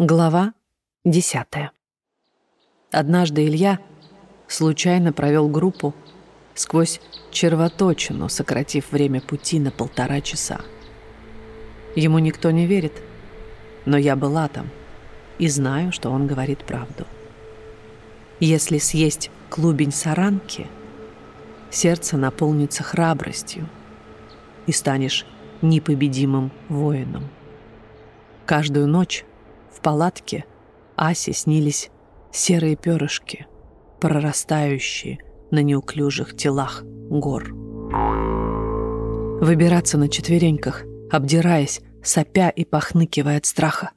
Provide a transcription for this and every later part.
Глава десятая. Однажды Илья случайно провел группу сквозь червоточину, сократив время пути на полтора часа. Ему никто не верит, но я была там и знаю, что он говорит правду. Если съесть клубень саранки, сердце наполнится храбростью и станешь непобедимым воином. Каждую ночь палатке Асе снились серые перышки, прорастающие на неуклюжих телах гор. Выбираться на четвереньках, обдираясь, сопя и похныкивая от страха.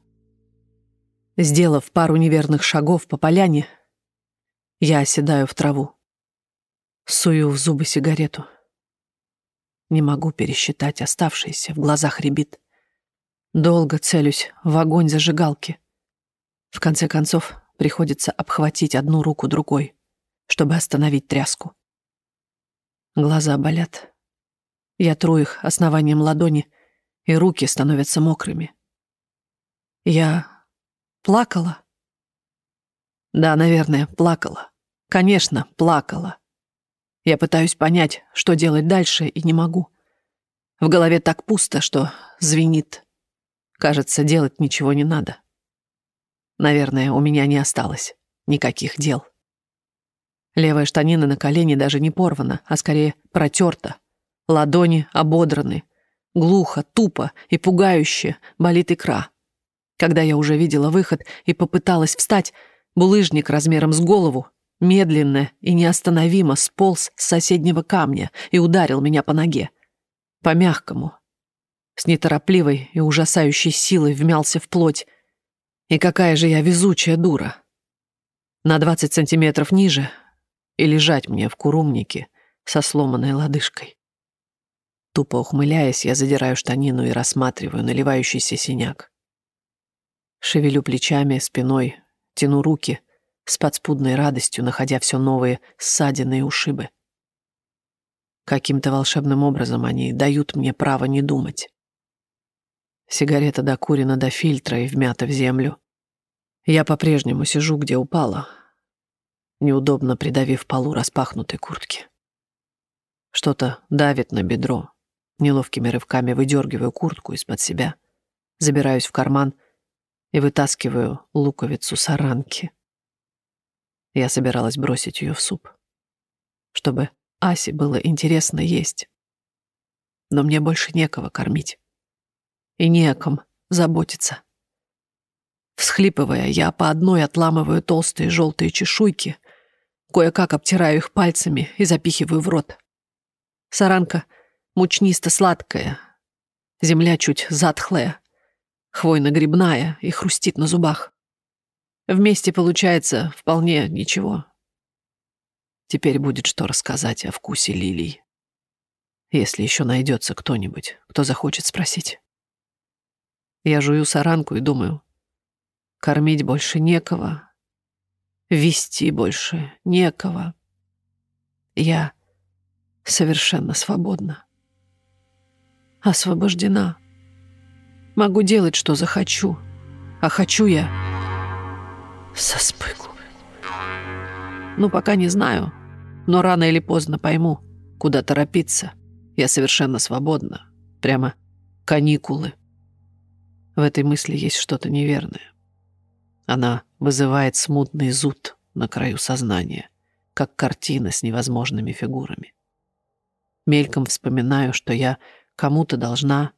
Сделав пару неверных шагов по поляне, я оседаю в траву. Сую в зубы сигарету. Не могу пересчитать оставшиеся, в глазах рябит. Долго целюсь в огонь зажигалки. В конце концов, приходится обхватить одну руку другой, чтобы остановить тряску. Глаза болят. Я тру их основанием ладони, и руки становятся мокрыми. Я плакала? Да, наверное, плакала. Конечно, плакала. Я пытаюсь понять, что делать дальше, и не могу. В голове так пусто, что звенит. Кажется, делать ничего не надо. Наверное, у меня не осталось никаких дел. Левая штанина на колене даже не порвана, а скорее протерта. Ладони ободраны. Глухо, тупо и пугающе болит икра. Когда я уже видела выход и попыталась встать, булыжник размером с голову медленно и неостановимо сполз с соседнего камня и ударил меня по ноге. По мягкому, с неторопливой и ужасающей силой вмялся в плоть. И какая же я везучая дура. На двадцать сантиметров ниже и лежать мне в курумнике со сломанной лодыжкой. Тупо ухмыляясь, я задираю штанину и рассматриваю наливающийся синяк. Шевелю плечами, спиной, тяну руки с подспудной радостью, находя все новые ссадины и ушибы. Каким-то волшебным образом они дают мне право не думать. Сигарета докурена до фильтра и вмята в землю. Я по-прежнему сижу, где упала, неудобно придавив полу распахнутой куртки. Что-то давит на бедро. Неловкими рывками выдергиваю куртку из-под себя, забираюсь в карман и вытаскиваю луковицу саранки. Я собиралась бросить ее в суп, чтобы Асе было интересно есть. Но мне больше некого кормить и не о ком заботиться. Всхлипывая, я по одной отламываю толстые желтые чешуйки, кое-как обтираю их пальцами и запихиваю в рот. Саранка мучнисто-сладкая, земля чуть затхлая, хвойно-грибная и хрустит на зубах. Вместе получается вполне ничего. Теперь будет что рассказать о вкусе лилий. Если еще найдется кто-нибудь, кто захочет спросить. Я жую саранку и думаю, кормить больше некого, вести больше некого. Я совершенно свободна. Освобождена. Могу делать, что захочу. А хочу я со спыку. Ну, пока не знаю, но рано или поздно пойму, куда торопиться. Я совершенно свободна. Прямо каникулы. В этой мысли есть что-то неверное. Она вызывает смутный зуд на краю сознания, как картина с невозможными фигурами. Мельком вспоминаю, что я кому-то должна,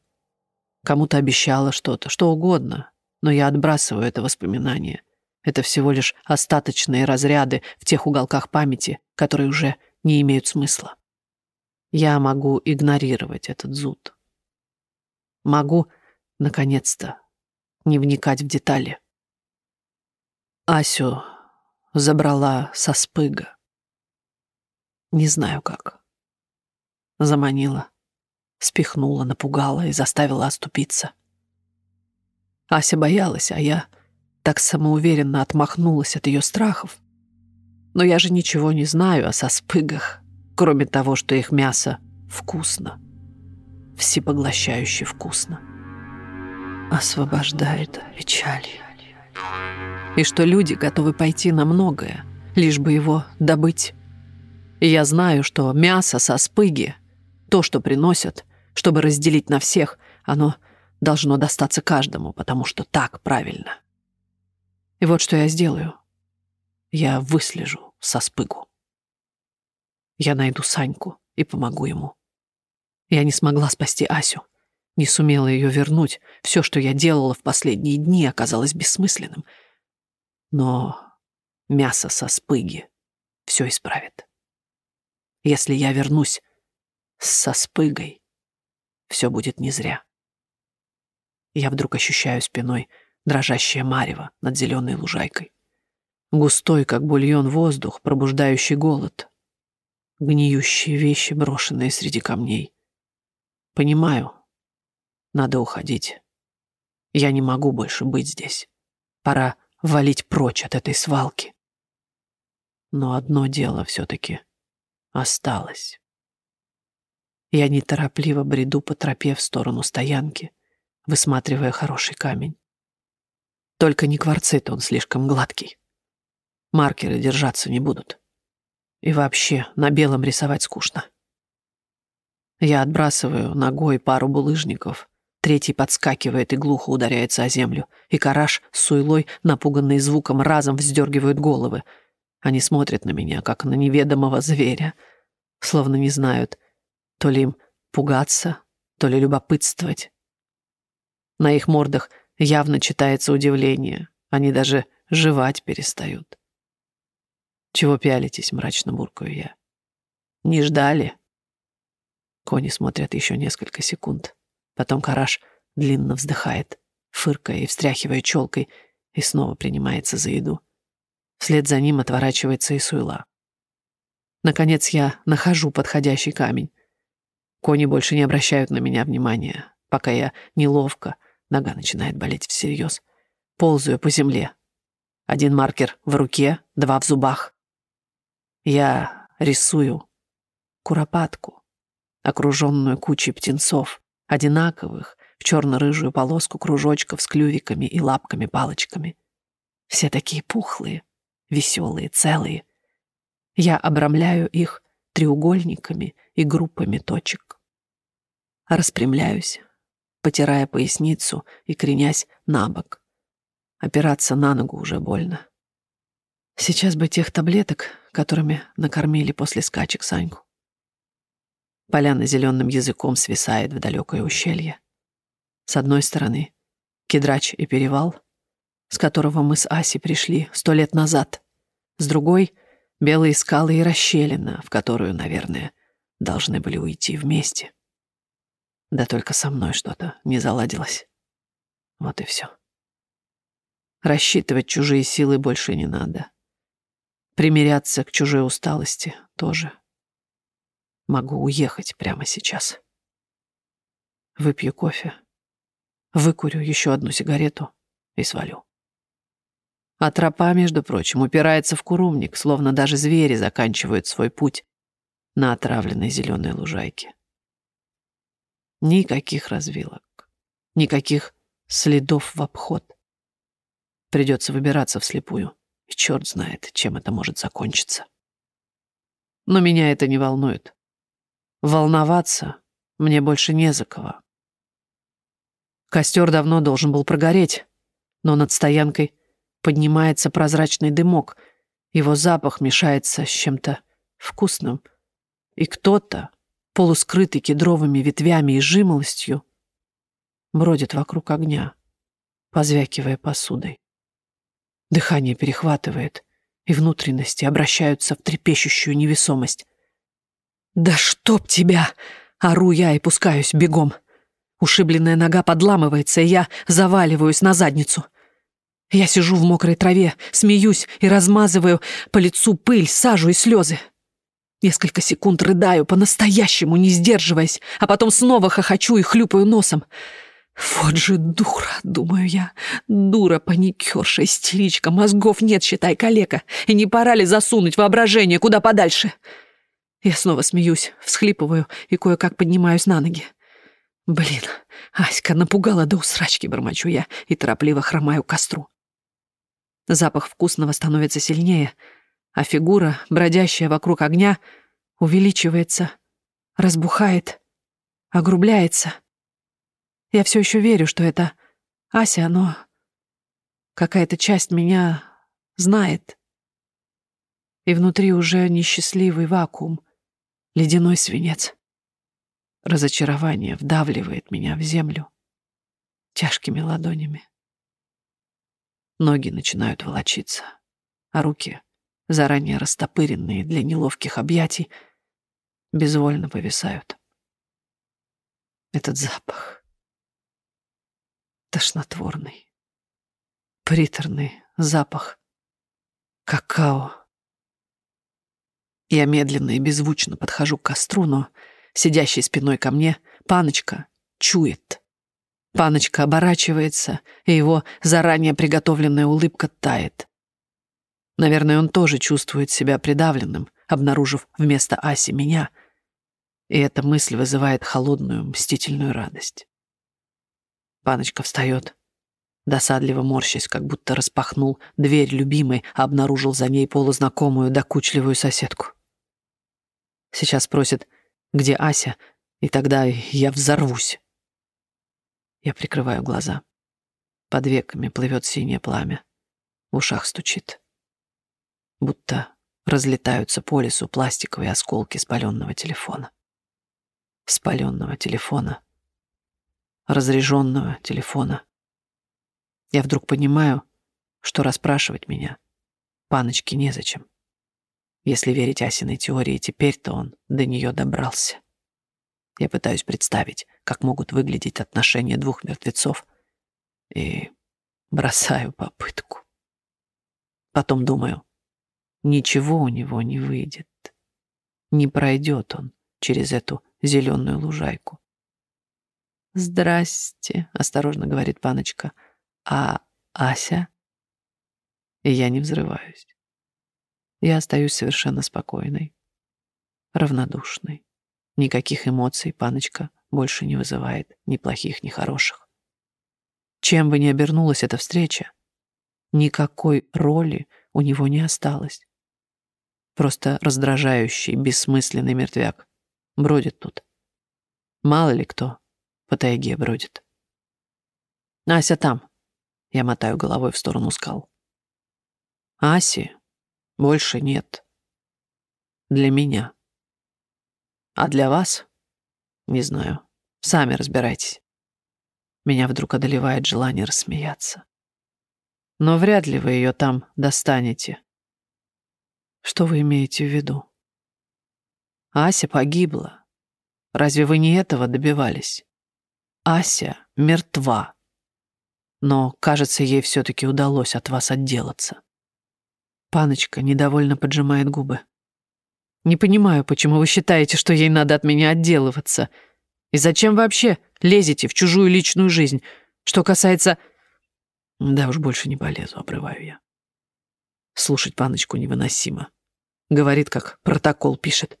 кому-то обещала что-то, что угодно, но я отбрасываю это воспоминание. Это всего лишь остаточные разряды в тех уголках памяти, которые уже не имеют смысла. Я могу игнорировать этот зуд. Могу наконец-то, не вникать в детали. Асю забрала со спыга. Не знаю как. Заманила, спихнула, напугала и заставила оступиться. Ася боялась, а я так самоуверенно отмахнулась от ее страхов. Но я же ничего не знаю о соспыгах, кроме того, что их мясо вкусно, всепоглощающе вкусно освобождает печали. И что люди готовы пойти на многое, лишь бы его добыть. И я знаю, что мясо со спыги, то, что приносят, чтобы разделить на всех, оно должно достаться каждому, потому что так правильно. И вот что я сделаю. Я выслежу со спыгу. Я найду Саньку и помогу ему. Я не смогла спасти Асю. Не сумела ее вернуть. Все, что я делала в последние дни, оказалось бессмысленным. Но мясо со спыги все исправит. Если я вернусь со спыгой, все будет не зря. Я вдруг ощущаю спиной дрожащее марево над зеленой лужайкой. Густой, как бульон, воздух, пробуждающий голод. Гниющие вещи, брошенные среди камней. Понимаю, надо уходить. Я не могу больше быть здесь. Пора валить прочь от этой свалки. Но одно дело все-таки осталось. Я неторопливо бреду по тропе в сторону стоянки, высматривая хороший камень. Только не кварцит, он слишком гладкий. Маркеры держаться не будут. И вообще, на белом рисовать скучно. Я отбрасываю ногой пару булыжников, третий подскакивает и глухо ударяется о землю, и караш с суйлой, напуганный звуком, разом вздергивают головы. Они смотрят на меня, как на неведомого зверя, словно не знают, то ли им пугаться, то ли любопытствовать. На их мордах явно читается удивление. Они даже жевать перестают. «Чего пялитесь?» — мрачно буркаю я. «Не ждали?» Кони смотрят еще несколько секунд. Потом Караш длинно вздыхает, фыркая и встряхивая челкой, и снова принимается за еду. Вслед за ним отворачивается и Суйла. Наконец я нахожу подходящий камень. Кони больше не обращают на меня внимания, пока я неловко, нога начинает болеть всерьез, ползаю по земле. Один маркер в руке, два в зубах. Я рисую куропатку, окруженную кучей птенцов, одинаковых, в черно-рыжую полоску кружочков с клювиками и лапками-палочками. Все такие пухлые, веселые, целые. Я обрамляю их треугольниками и группами точек. Распрямляюсь, потирая поясницу и кренясь на бок. Опираться на ногу уже больно. Сейчас бы тех таблеток, которыми накормили после скачек Саньку. Поляна зеленым языком свисает в далекое ущелье. С одной стороны — кедрач и перевал, с которого мы с Аси пришли сто лет назад. С другой — белые скалы и расщелина, в которую, наверное, должны были уйти вместе. Да только со мной что-то не заладилось. Вот и все. Рассчитывать чужие силы больше не надо. Примиряться к чужой усталости тоже. Могу уехать прямо сейчас. Выпью кофе, выкурю еще одну сигарету и свалю. А тропа, между прочим, упирается в курумник, словно даже звери заканчивают свой путь на отравленной зеленой лужайке. Никаких развилок, никаких следов в обход. Придется выбираться вслепую, и черт знает, чем это может закончиться. Но меня это не волнует. Волноваться мне больше не за кого. Костер давно должен был прогореть, но над стоянкой поднимается прозрачный дымок, его запах мешается с чем-то вкусным, и кто-то, полускрытый кедровыми ветвями и жимолостью, бродит вокруг огня, позвякивая посудой. Дыхание перехватывает, и внутренности обращаются в трепещущую невесомость. «Да чтоб тебя!» — ору я и пускаюсь бегом. Ушибленная нога подламывается, и я заваливаюсь на задницу. Я сижу в мокрой траве, смеюсь и размазываю по лицу пыль, сажу и слезы. Несколько секунд рыдаю, по-настоящему не сдерживаясь, а потом снова хохочу и хлюпаю носом. «Вот же дура!» — думаю я. «Дура, паникерша, истеричка, мозгов нет, считай, калека. И не пора ли засунуть воображение куда подальше?» Я снова смеюсь, всхлипываю и кое-как поднимаюсь на ноги. Блин, Аська напугала до усрачки, бормочу я и торопливо хромаю к костру. Запах вкусного становится сильнее, а фигура, бродящая вокруг огня, увеличивается, разбухает, огрубляется. Я все еще верю, что это Ася, но какая-то часть меня знает. И внутри уже несчастливый вакуум, ледяной свинец. Разочарование вдавливает меня в землю тяжкими ладонями. Ноги начинают волочиться, а руки, заранее растопыренные для неловких объятий, безвольно повисают. Этот запах тошнотворный, приторный запах какао. Я медленно и беззвучно подхожу к костру, но сидящий спиной ко мне паночка чует. Паночка оборачивается, и его заранее приготовленная улыбка тает. Наверное, он тоже чувствует себя придавленным, обнаружив вместо Аси меня. И эта мысль вызывает холодную, мстительную радость. Паночка встает, досадливо морщась, как будто распахнул дверь любимой, а обнаружил за ней полузнакомую, докучливую соседку. Сейчас спросит, где Ася, и тогда я взорвусь. Я прикрываю глаза. Под веками плывет синее пламя. В ушах стучит. Будто разлетаются по лесу пластиковые осколки спаленного телефона. Спаленного телефона. Разряженного телефона. Я вдруг понимаю, что расспрашивать меня паночке незачем. Если верить Асиной теории, теперь-то он до нее добрался. Я пытаюсь представить, как могут выглядеть отношения двух мертвецов, и бросаю попытку. Потом думаю, ничего у него не выйдет. Не пройдет он через эту зеленую лужайку. «Здрасте», — осторожно говорит паночка. «А Ася?» И я не взрываюсь. Я остаюсь совершенно спокойной, равнодушной. Никаких эмоций паночка больше не вызывает, ни плохих, ни хороших. Чем бы ни обернулась эта встреча, никакой роли у него не осталось. Просто раздражающий, бессмысленный мертвяк бродит тут. Мало ли кто по тайге бродит. Ася там. Я мотаю головой в сторону скал. Аси больше нет. Для меня. А для вас? Не знаю. Сами разбирайтесь. Меня вдруг одолевает желание рассмеяться. Но вряд ли вы ее там достанете. Что вы имеете в виду? Ася погибла. Разве вы не этого добивались? Ася мертва. Но, кажется, ей все-таки удалось от вас отделаться. Паночка недовольно поджимает губы. Не понимаю, почему вы считаете, что ей надо от меня отделываться. И зачем вообще лезете в чужую личную жизнь? Что касается... Да уж больше не полезу, обрываю я. Слушать паночку невыносимо. Говорит, как протокол пишет.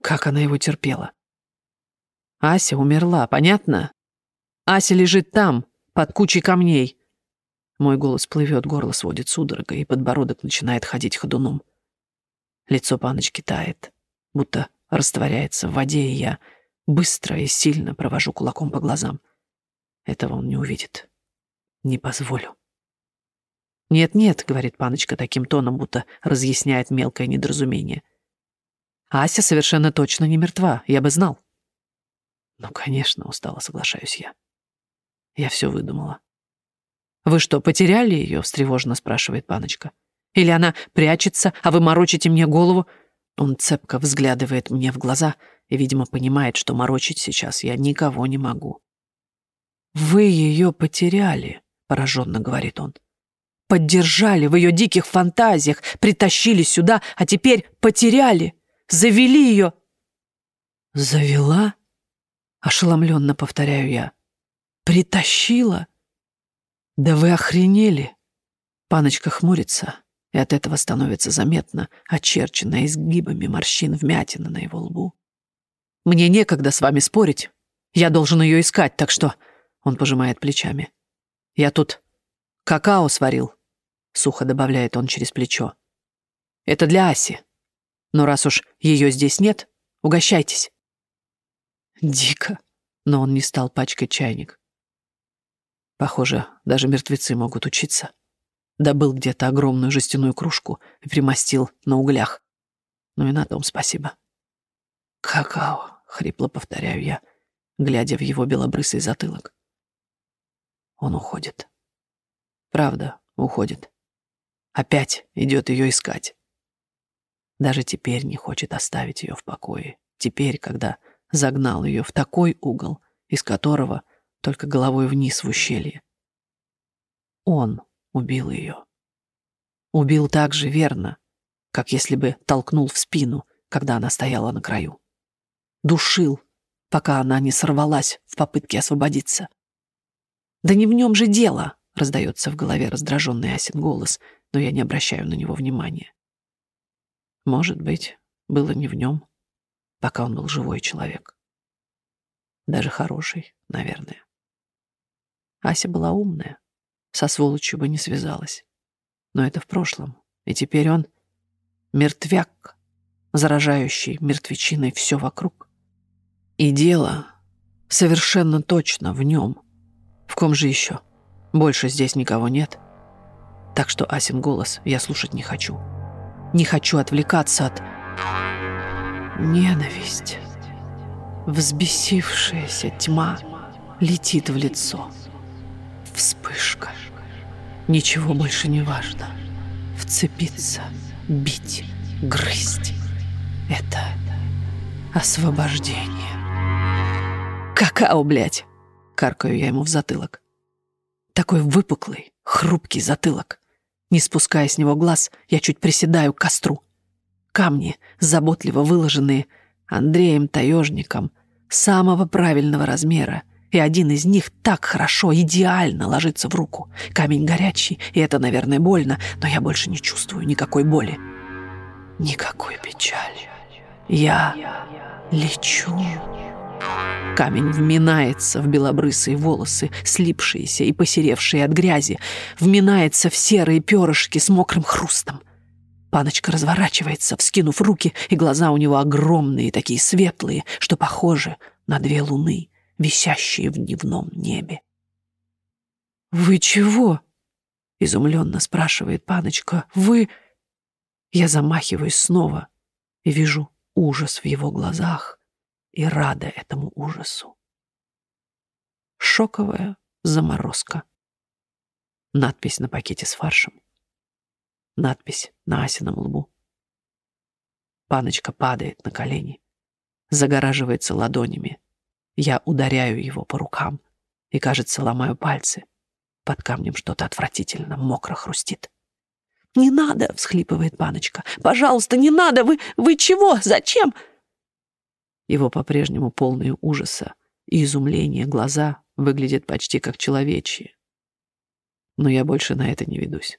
Как она его терпела. Ася умерла, понятно? Ася лежит там, под кучей камней. Мой голос плывет, горло сводит судорога, и подбородок начинает ходить ходуном. Лицо паночки тает, будто растворяется в воде, и я быстро и сильно провожу кулаком по глазам. Этого он не увидит. Не позволю. «Нет-нет», — говорит паночка таким тоном, будто разъясняет мелкое недоразумение. «Ася совершенно точно не мертва, я бы знал». «Ну, конечно», — устало соглашаюсь я. Я все выдумала. «Вы что, потеряли ее?» — встревоженно спрашивает паночка. Или она прячется, а вы морочите мне голову?» Он цепко взглядывает мне в глаза и, видимо, понимает, что морочить сейчас я никого не могу. «Вы ее потеряли», — пораженно говорит он. «Поддержали в ее диких фантазиях, притащили сюда, а теперь потеряли, завели ее». «Завела?» — ошеломленно повторяю я. «Притащила?» «Да вы охренели!» Паночка хмурится, и от этого становится заметно очерченная изгибами морщин вмятина на его лбу. «Мне некогда с вами спорить. Я должен ее искать, так что...» Он пожимает плечами. «Я тут какао сварил. — сухо добавляет он через плечо. «Это для Аси. Но раз уж ее здесь нет, угощайтесь». Дико, но он не стал пачкать чайник. Похоже, даже мертвецы могут учиться. Добыл где-то огромную жестяную кружку и примостил на углях. Ну и на том спасибо. «Какао», — хрипло повторяю я, глядя в его белобрысый затылок. Он уходит. Правда, уходит. Опять идет ее искать. Даже теперь не хочет оставить ее в покое. Теперь, когда загнал ее в такой угол, из которого только головой вниз в ущелье. Он убил ее. Убил так же верно, как если бы толкнул в спину, когда она стояла на краю. Душил, пока она не сорвалась в попытке освободиться. «Да не в нем же дело!» — раздается в голове раздраженный Асин голос, но я не обращаю на него внимания. Может быть, было не в нем, пока он был живой человек. Даже хороший, наверное. Ася была умная, со сволочью бы не связалась. Но это в прошлом, и теперь он мертвяк, заражающий мертвечиной все вокруг. И дело совершенно точно в нем. В ком же еще? Больше здесь никого нет. Так что Асин голос я слушать не хочу. Не хочу отвлекаться от... Ненависть. Взбесившаяся тьма летит в лицо. Вспышка. Ничего больше не важно. Вцепиться, бить, грызть. Это освобождение. «Какао, блядь!» — каркаю я ему в затылок. Такой выпуклый, хрупкий затылок. Не спуская с него глаз, я чуть приседаю к костру. Камни, заботливо выложенные Андреем Таежником, самого правильного размера, и один из них так хорошо, идеально ложится в руку. Камень горячий, и это, наверное, больно, но я больше не чувствую никакой боли. Никакой печали. Я лечу. Камень вминается в белобрысые волосы, слипшиеся и посеревшие от грязи, вминается в серые перышки с мокрым хрустом. Паночка разворачивается, вскинув руки, и глаза у него огромные, такие светлые, что похожи на две луны, висящие в дневном небе. «Вы чего?» — изумленно спрашивает Паночка. «Вы...» Я замахиваюсь снова и вижу ужас в его глазах и рада этому ужасу. Шоковая заморозка. Надпись на пакете с фаршем. Надпись на Асином лбу. Паночка падает на колени, загораживается ладонями. Я ударяю его по рукам и, кажется, ломаю пальцы. Под камнем что-то отвратительно мокро хрустит. «Не надо!» — всхлипывает Паночка. «Пожалуйста, не надо! Вы, вы чего? Зачем?» Его по-прежнему полные ужаса и изумления глаза выглядят почти как человечьи. Но я больше на это не ведусь.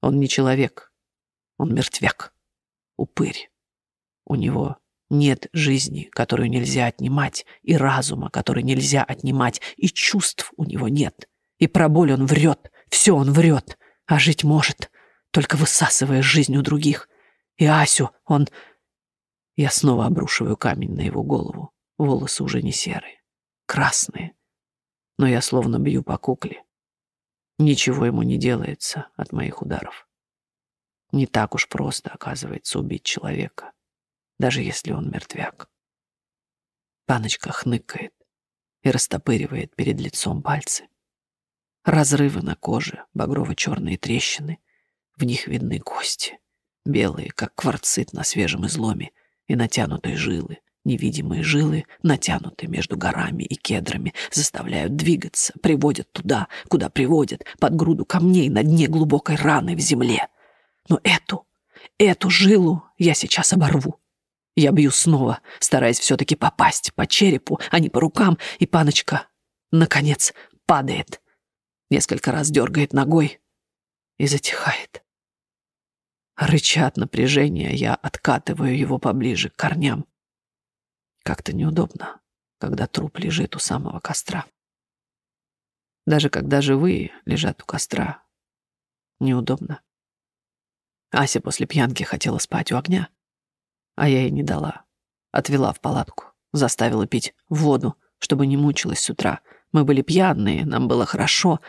Он не человек, он мертвяк, упырь. У него нет жизни, которую нельзя отнимать, и разума, который нельзя отнимать, и чувств у него нет. И про боль он врет, все он врет, а жить может, только высасывая жизнь у других. И Асю он я снова обрушиваю камень на его голову. Волосы уже не серые, красные. Но я словно бью по кукле. Ничего ему не делается от моих ударов. Не так уж просто, оказывается, убить человека, даже если он мертвяк. Паночка хныкает и растопыривает перед лицом пальцы. Разрывы на коже, багрово-черные трещины. В них видны кости, белые, как кварцит на свежем изломе, и натянутые жилы. Невидимые жилы, натянутые между горами и кедрами, заставляют двигаться, приводят туда, куда приводят, под груду камней на дне глубокой раны в земле. Но эту, эту жилу я сейчас оборву. Я бью снова, стараясь все-таки попасть по черепу, а не по рукам, и паночка, наконец, падает. Несколько раз дергает ногой и затихает. Рыча от напряжения, я откатываю его поближе к корням. Как-то неудобно, когда труп лежит у самого костра. Даже когда живые лежат у костра, неудобно. Ася после пьянки хотела спать у огня, а я ей не дала. Отвела в палатку, заставила пить воду, чтобы не мучилась с утра. Мы были пьяные, нам было хорошо,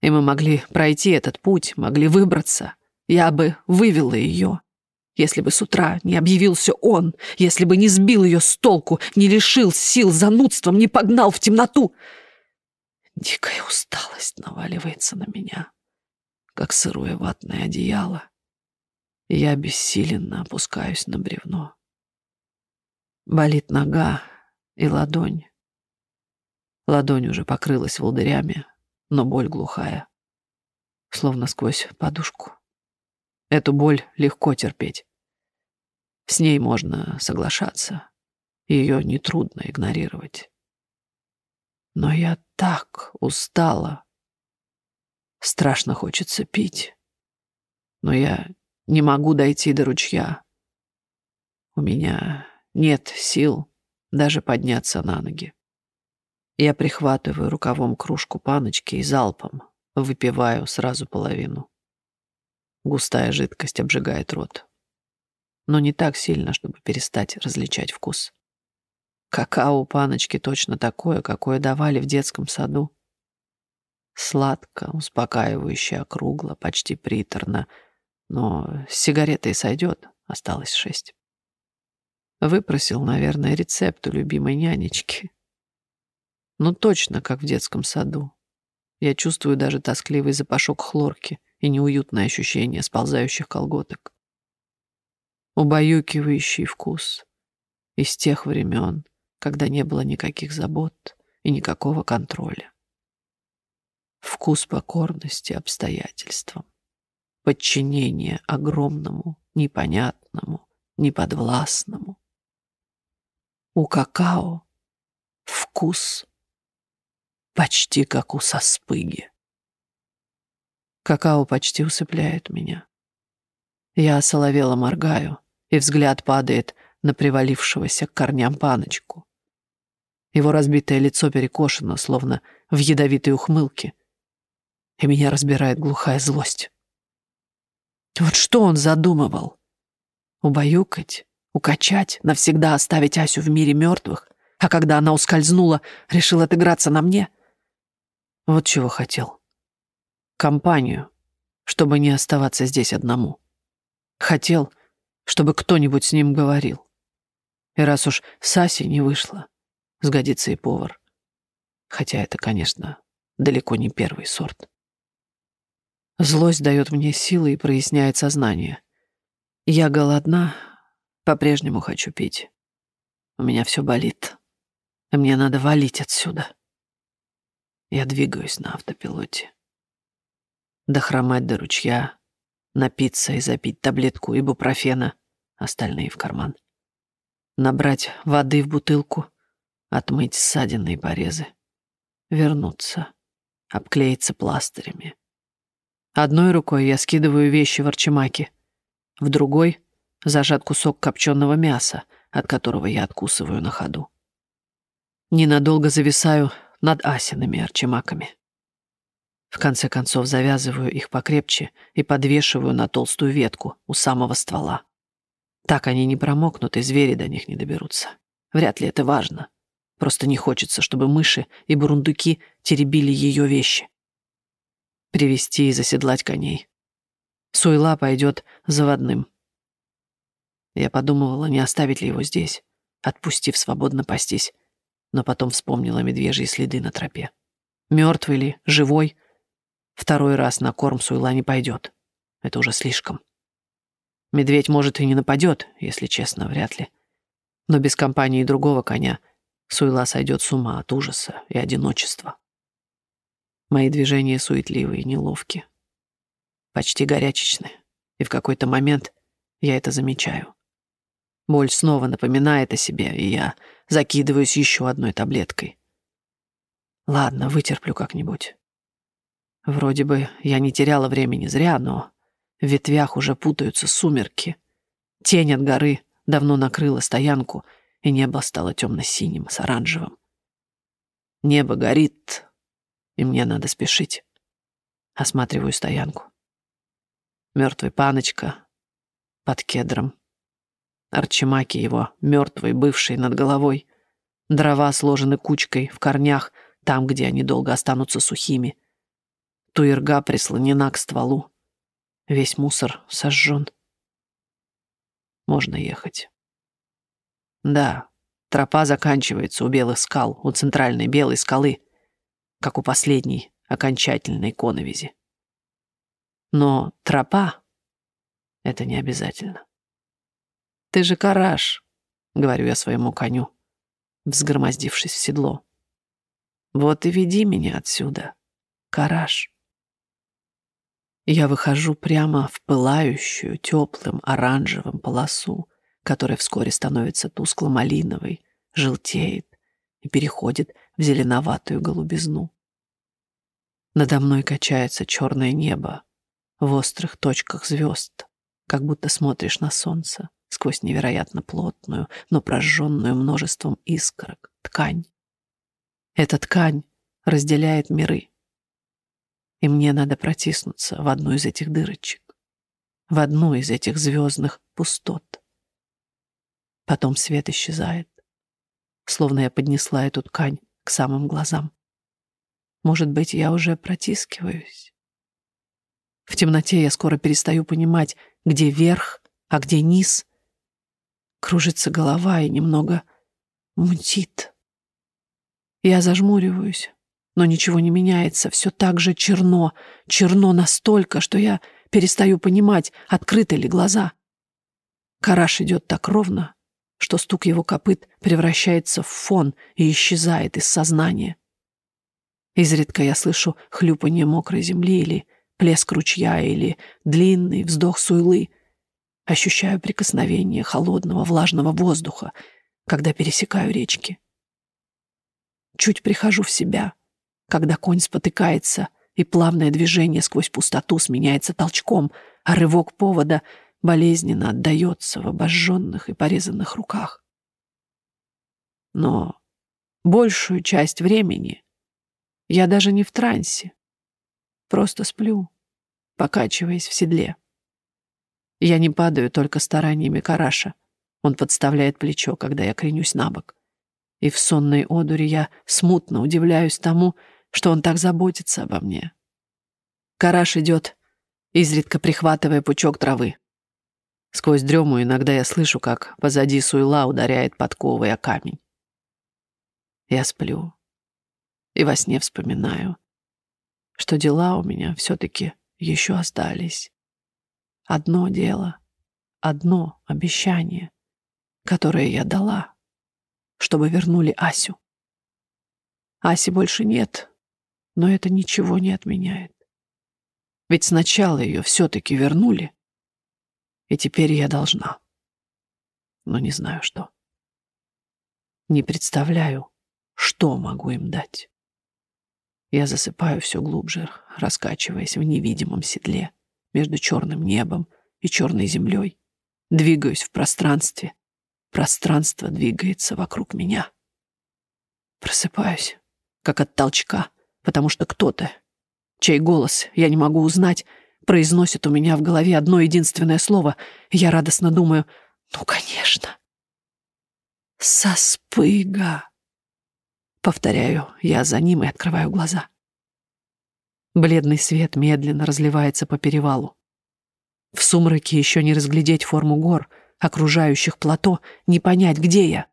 и мы могли пройти этот путь, могли выбраться. Я бы вывела ее, если бы с утра не объявился он, если бы не сбил ее с толку, не лишил сил занудством, не погнал в темноту. Дикая усталость наваливается на меня, как сырое ватное одеяло, я бессиленно опускаюсь на бревно. Болит нога и ладонь. Ладонь уже покрылась волдырями, но боль глухая, словно сквозь подушку. Эту боль легко терпеть. С ней можно соглашаться, ее нетрудно игнорировать. Но я так устала. Страшно хочется пить. Но я не могу дойти до ручья. У меня нет сил даже подняться на ноги. Я прихватываю рукавом кружку паночки и залпом выпиваю сразу половину. Густая жидкость обжигает рот. Но не так сильно, чтобы перестать различать вкус. Какао паночки точно такое, какое давали в детском саду. Сладко, успокаивающе, округло, почти приторно. Но с сигаретой сойдет, осталось шесть. Выпросил, наверное, рецепт у любимой нянечки. Ну, точно, как в детском саду. Я чувствую даже тоскливый запашок хлорки и неуютное ощущение сползающих колготок. Убаюкивающий вкус из тех времен, когда не было никаких забот и никакого контроля. Вкус покорности обстоятельствам, подчинение огромному, непонятному, неподвластному. У какао вкус почти как у соспыги. Какао почти усыпляет меня. Я осоловела моргаю, и взгляд падает на привалившегося к корням паночку. Его разбитое лицо перекошено, словно в ядовитой ухмылке. И меня разбирает глухая злость. Вот что он задумывал? Убаюкать, укачать, навсегда оставить Асю в мире мертвых, а когда она ускользнула, решил отыграться на мне? Вот чего хотел. Компанию, чтобы не оставаться здесь одному. Хотел, чтобы кто-нибудь с ним говорил. И раз уж с Асей не вышло, сгодится и повар. Хотя это, конечно, далеко не первый сорт. Злость дает мне силы и проясняет сознание. Я голодна, по-прежнему хочу пить. У меня все болит. Мне надо валить отсюда. Я двигаюсь на автопилоте. Дохромать до ручья, напиться и запить таблетку ибупрофена, остальные в карман. Набрать воды в бутылку — отмыть ссадины и порезы, вернуться, обклеиться пластырями. Одной рукой я скидываю вещи в арчимаки, в другой зажат кусок копченого мяса, от которого я откусываю на ходу. Ненадолго зависаю над асиными арчимаками. В конце концов завязываю их покрепче и подвешиваю на толстую ветку у самого ствола. Так они не промокнут, и звери до них не доберутся. Вряд ли это важно. Просто не хочется, чтобы мыши и бурундуки теребили ее вещи. Привести и заседлать коней. Суйла пойдет заводным. Я подумывала, не оставить ли его здесь, отпустив свободно пастись, но потом вспомнила медвежьи следы на тропе. Мертвый ли, живой? Второй раз на корм Суйла не пойдет. Это уже слишком. Медведь, может, и не нападет, если честно, вряд ли. Но без компании другого коня — Суйла сойдет с ума от ужаса и одиночества. Мои движения суетливые неловкие. Почти горячечные. И в какой-то момент я это замечаю. Боль снова напоминает о себе, и я закидываюсь еще одной таблеткой. Ладно, вытерплю как-нибудь. Вроде бы я не теряла времени зря, но в ветвях уже путаются сумерки. Тень от горы давно накрыла стоянку — и небо стало темно-синим с оранжевым. Небо горит, и мне надо спешить. Осматриваю стоянку. Мертвый паночка под кедром. Арчимаки его, мертвый, бывший над головой. Дрова сложены кучкой в корнях, там, где они долго останутся сухими. Туерга прислонена к стволу. Весь мусор сожжен. Можно ехать. Да, тропа заканчивается у белых скал, у центральной белой скалы, как у последней окончательной коновизи. Но тропа — это не обязательно. «Ты же караш», — говорю я своему коню, взгромоздившись в седло. «Вот и веди меня отсюда, караш». Я выхожу прямо в пылающую теплым оранжевым полосу, которая вскоре становится тускло-малиновой, желтеет и переходит в зеленоватую голубизну. Надо мной качается черное небо в острых точках звезд, как будто смотришь на солнце сквозь невероятно плотную, но прожженную множеством искорок ткань. Эта ткань разделяет миры. И мне надо протиснуться в одну из этих дырочек, в одну из этих звездных пустот. Потом свет исчезает, словно я поднесла эту ткань к самым глазам. Может быть, я уже протискиваюсь. В темноте я скоро перестаю понимать, где верх, а где низ, Кружится голова и немного мутит. Я зажмуриваюсь, но ничего не меняется. Все так же черно, черно настолько, что я перестаю понимать, открыты ли глаза. Караш идет так ровно, что стук его копыт превращается в фон и исчезает из сознания. Изредка я слышу хлюпанье мокрой земли или плеск ручья или длинный вздох суйлы — Ощущаю прикосновение холодного влажного воздуха, когда пересекаю речки. Чуть прихожу в себя, когда конь спотыкается, и плавное движение сквозь пустоту сменяется толчком, а рывок повода болезненно отдается в обожженных и порезанных руках. Но большую часть времени я даже не в трансе, просто сплю, покачиваясь в седле. Я не падаю только стараниями Караша. Он подставляет плечо, когда я кренюсь на бок. И в сонной одуре я смутно удивляюсь тому, что он так заботится обо мне. Караш идет, изредка прихватывая пучок травы. Сквозь дрему иногда я слышу, как позади суйла ударяет подковой о камень. Я сплю и во сне вспоминаю, что дела у меня все-таки еще остались. Одно дело, одно обещание, которое я дала, чтобы вернули Асю. Аси больше нет, но это ничего не отменяет. Ведь сначала ее все-таки вернули, и теперь я должна. Но не знаю что. Не представляю, что могу им дать. Я засыпаю все глубже, раскачиваясь в невидимом седле между черным небом и черной землей. Двигаюсь в пространстве. Пространство двигается вокруг меня. Просыпаюсь, как от толчка, потому что кто-то, чей голос я не могу узнать, произносит у меня в голове одно единственное слово. Я радостно думаю, ну, конечно. Соспыга. Повторяю я за ним и открываю глаза. Бледный свет медленно разливается по перевалу. В сумраке еще не разглядеть форму гор, окружающих плато, не понять, где я.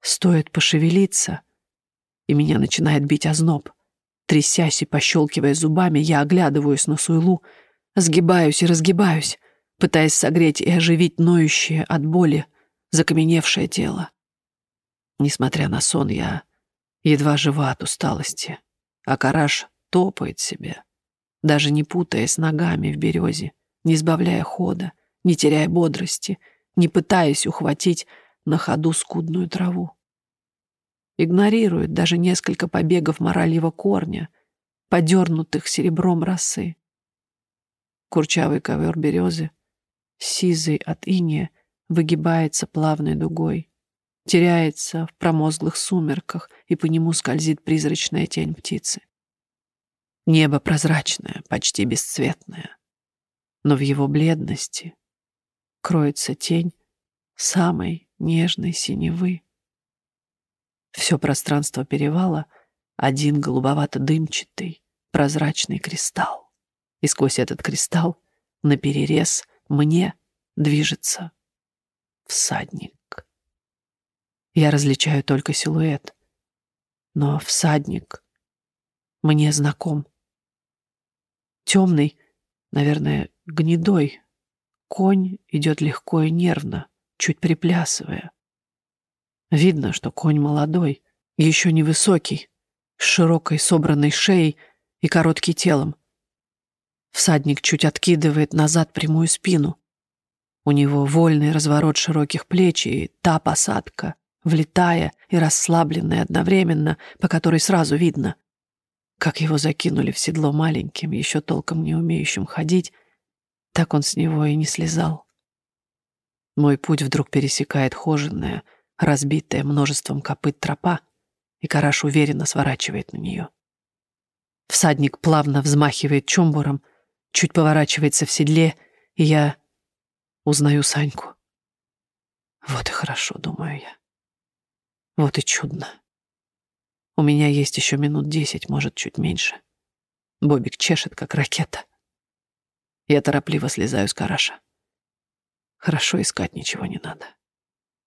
Стоит пошевелиться, и меня начинает бить озноб. Трясясь и пощелкивая зубами, я оглядываюсь на суйлу, сгибаюсь и разгибаюсь, пытаясь согреть и оживить ноющее от боли закаменевшее тело. Несмотря на сон, я едва жива от усталости, а Караш топает себе, даже не путаясь ногами в березе, не сбавляя хода, не теряя бодрости, не пытаясь ухватить на ходу скудную траву. Игнорирует даже несколько побегов моральего корня, подернутых серебром росы. Курчавый ковер березы, сизый от иния, выгибается плавной дугой, теряется в промозглых сумерках, и по нему скользит призрачная тень птицы. Небо прозрачное, почти бесцветное. но в его бледности кроется тень самой нежной синевы. Все пространство перевала — один голубовато-дымчатый, прозрачный кристалл. И сквозь этот кристалл, наперерез, мне движется всадник. Я различаю только силуэт, но всадник мне знаком. Темный, наверное, гнедой, конь идет легко и нервно, чуть приплясывая. Видно, что конь молодой, еще невысокий, с широкой собранной шеей и коротким телом. Всадник чуть откидывает назад прямую спину. У него вольный разворот широких плеч и та посадка, влетая и расслабленная одновременно, по которой сразу видно, как его закинули в седло маленьким, еще толком не умеющим ходить, так он с него и не слезал. Мой путь вдруг пересекает хоженая, разбитая множеством копыт тропа, и Караш уверенно сворачивает на нее. Всадник плавно взмахивает чомбуром, чуть поворачивается в седле, и я узнаю Саньку. Вот и хорошо, думаю я. Вот и чудно. У меня есть еще минут десять, может, чуть меньше. Бобик чешет, как ракета. Я торопливо слезаю с караша. Хорошо искать ничего не надо.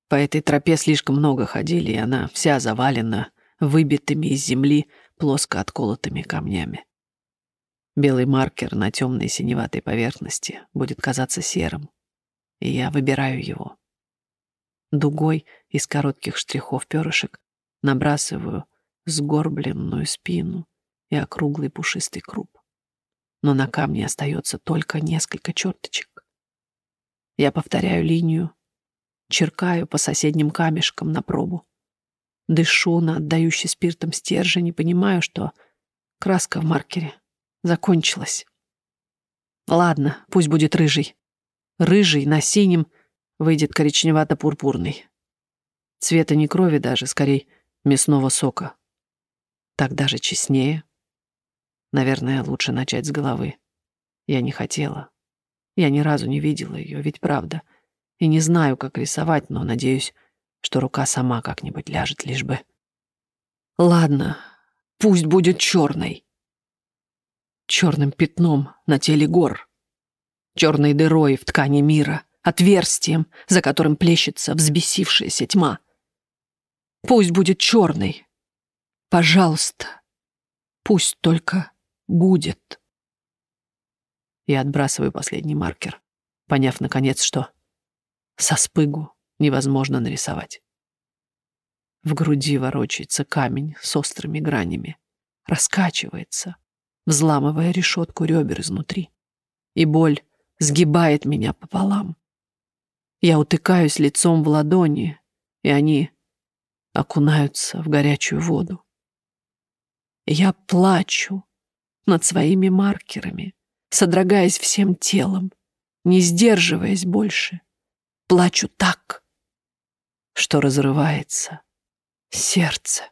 По этой тропе слишком много ходили, и она вся завалена выбитыми из земли плоско отколотыми камнями. Белый маркер на темной синеватой поверхности будет казаться серым, и я выбираю его. Дугой из коротких штрихов перышек набрасываю сгорбленную спину и округлый пушистый круп. Но на камне остается только несколько черточек. Я повторяю линию, черкаю по соседним камешкам на пробу. Дышу на отдающий спиртом стержень и понимаю, что краска в маркере закончилась. Ладно, пусть будет рыжий. Рыжий на синем выйдет коричневато-пурпурный. Цвета не крови даже, скорее мясного сока. Так даже честнее. Наверное, лучше начать с головы. Я не хотела. Я ни разу не видела ее, ведь правда — и не знаю, как рисовать, но надеюсь, что рука сама как-нибудь ляжет, лишь бы... Ладно, пусть будет черной. Черным пятном на теле гор. Черной дырой в ткани мира, отверстием, за которым плещется взбесившаяся тьма. Пусть будет черной. Пожалуйста, пусть только будет. Я отбрасываю последний маркер, поняв, наконец, что со спыгу невозможно нарисовать. В груди ворочается камень с острыми гранями, раскачивается, взламывая решетку ребер изнутри. И боль сгибает меня пополам. Я утыкаюсь лицом в ладони, и они окунаются в горячую воду. Я плачу над своими маркерами, содрогаясь всем телом, не сдерживаясь больше плачу так, что разрывается сердце.